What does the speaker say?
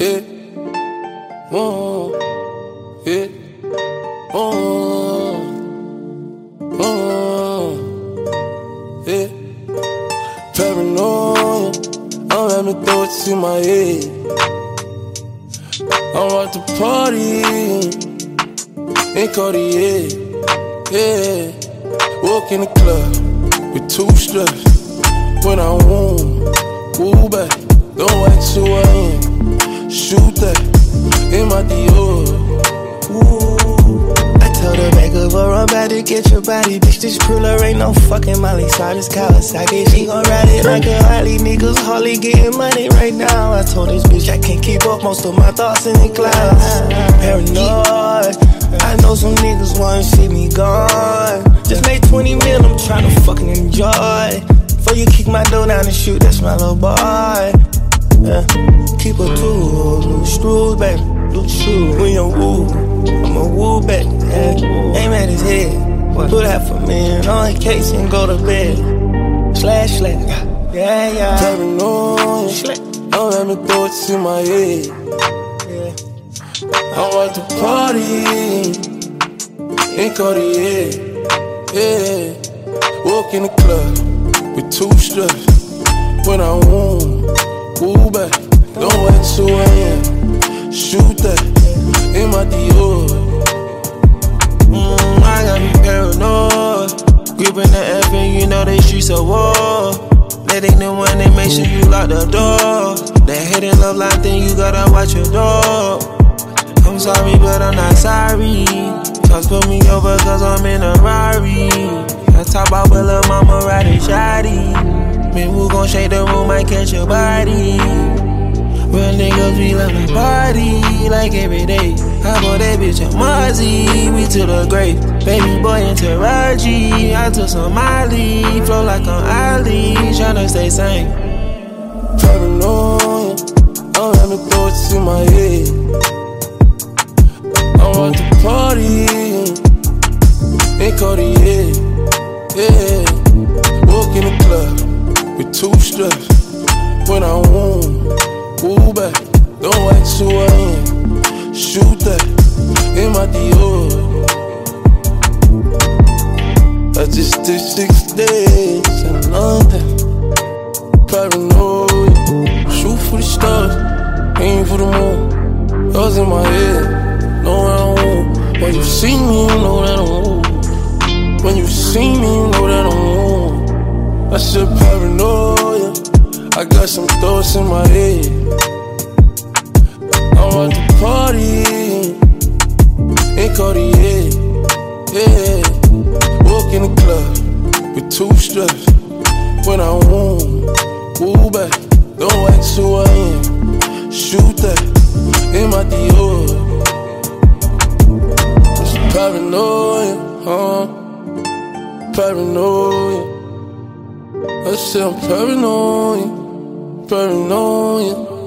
yeah. Oh, yeah. Oh, oh, yeah. Paranoia, me throw it to my head. I'm at the party in Cartier, yeah. Walk in the club with two strips when I want, woo back. Don't wait till I am. Shoot that in my Dior. Ooh. I told her back up I'm about to get your body. Bitch, this crueler ain't no fucking Molly Cyrus Kawasaki. She gon' ride it like a Harley. Niggas hardly getting money right now. I told this bitch I can't keep up most of my thoughts in the clouds. Paranoid. I know some niggas wanna see me gone. Just made 20 mil, I'm tryna fucking enjoy. Before you kick my door down and shoot, that's my little boy. Aim at his head, put half a million on his case and go to bed. Slash, slash, yeah, yeah. Paranoia, Slash, don't let me throw it to my head. yeah. I'm at the party in Cartier, yeah. Walk in the club with two strips when I want, woo back. Don't wait till I am. Shoot that in my Dior. Gripping the F and you know they streets a war. Letting the one they make sure you lock the door. That hidden love line thing, you gotta watch your dog. I'm sorry, but I'm not sorry. Just put me over cause I'm in a Rari. I talk about with lil' mama riding shoddy. Man, who gon' shake the room, might catch your body. Real niggas, we love to party like every day. I bought that bitch a Mozzie, we to the grave. Baby boy in Taraji, I took some Molly, flow like an Ali, tryna stay sane. Paranoia, let me throw it my head. I'm at the party in Cartier, yeah. Walk in the club with two strips when I want, woo back. Don't wait till I am. Shoot that in my Dior. I just did six days in London. Paranoid, shoot for the stars, aim for the moon. Yours in my head, know I want. When you see me, you know that I'm on. When you see me, you know that I'm on. I said paranoia, I got some thoughts in my head. Yeah. Walk in the club with two strips when I want, woo back. Don't wait till I am. Shoot that in my Dior. It's paranoia, huh? Paranoia. I said I'm paranoia, paranoia.